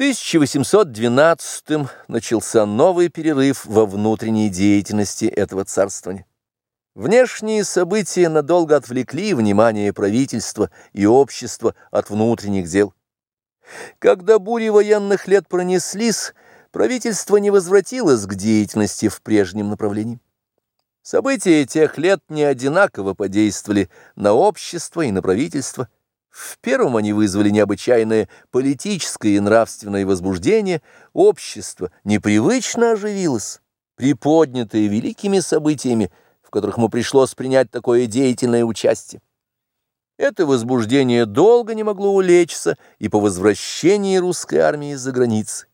1812 начался новый перерыв во внутренней деятельности этого царствования. Внешние события надолго отвлекли внимание правительства и общества от внутренних дел. Когда бури военных лет пронеслись, правительство не возвратилось к деятельности в прежнем направлении. События тех лет не одинаково подействовали на общество и на правительство. В первом они вызвали необычайное политическое и нравственное возбуждение, общество непривычно оживилось, приподнятое великими событиями, в которых ему пришлось принять такое деятельное участие. Это возбуждение долго не могло улечься и по возвращении русской армии из-за границы.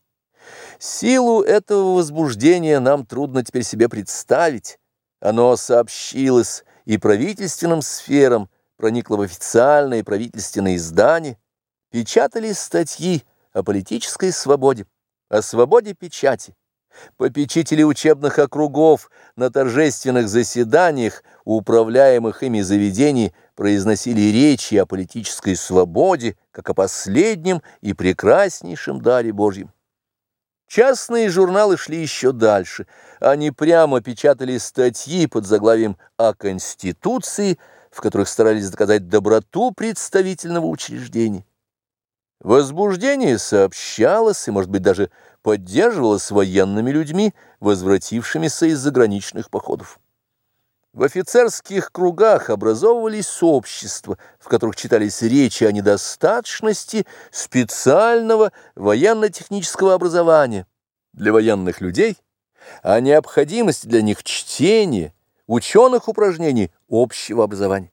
Силу этого возбуждения нам трудно теперь себе представить. Оно сообщилось и правительственным сферам, проникло в официальные правительственные издания, печатались статьи о политической свободе, о свободе печати. Попечители учебных округов на торжественных заседаниях управляемых ими заведений произносили речи о политической свободе, как о последнем и прекраснейшем даре Божьем. Частные журналы шли еще дальше. Они прямо печатали статьи под заглавием «О Конституции», в которых старались доказать доброту представительного учреждения. Возбуждение сообщалось и, может быть, даже поддерживалось военными людьми, возвратившимися из заграничных походов. В офицерских кругах образовывались сообщества, в которых читались речи о недостаточности специального военно-технического образования для военных людей, о необходимости для них чтения, ученых упражнений общего образования.